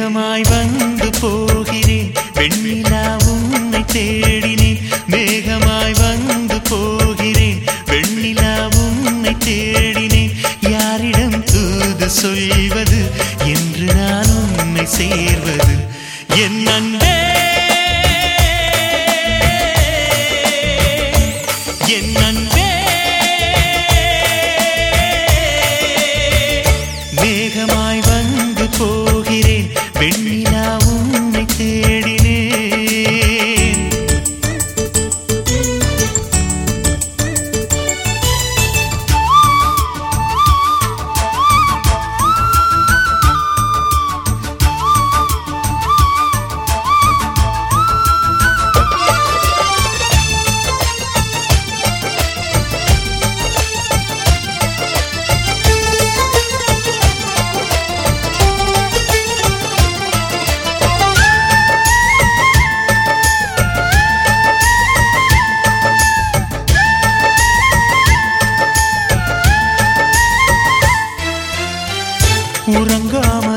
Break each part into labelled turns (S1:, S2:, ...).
S1: மேகமாய் வந்து போகிறேன். வெண்ணிலா உன்னை தேடினேன். மேகமாய் வந்து போகிறேன். வெண்ணிலா உன்னை தேடினேன். யாரிடம் தூது சொல்வது? என்று நான் உன்னை சேர்வது. என் அன்பே என் அன்பே. உறங்காமலே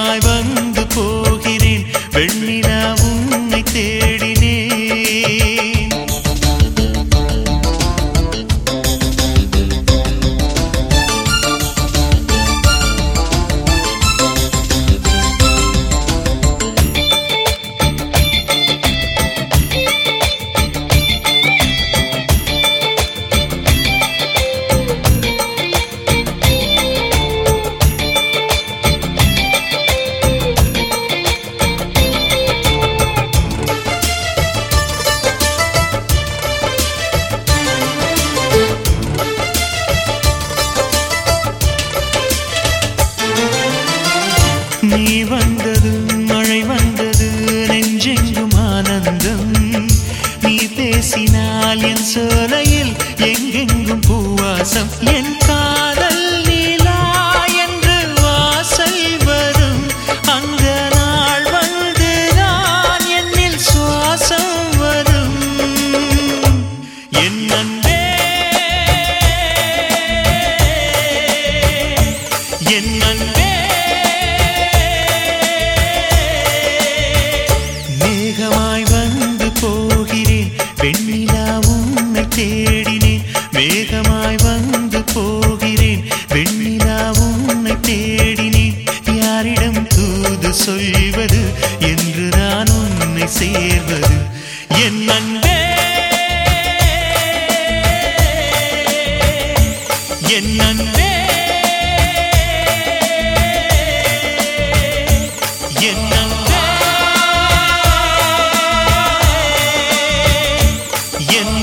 S1: மேகமாய் வந்து போகிறேன். வெண்ணிலா உன்னை தேடி நீ வந்தது மழை வந்தது நெஞ்செங்கும் ஆனந்தம். நீ பேசினால் என் சோலையில் உன்னை தேடினேன். மேகமாய் வந்து போகிறேன். வெண்ணிலா உன்னை தேடினேன். யாரிடம் தூது சொல்வது? என்று நான் உன்னை சேர்வது. என் அன்பே என் அன்பே என் அன்பே என்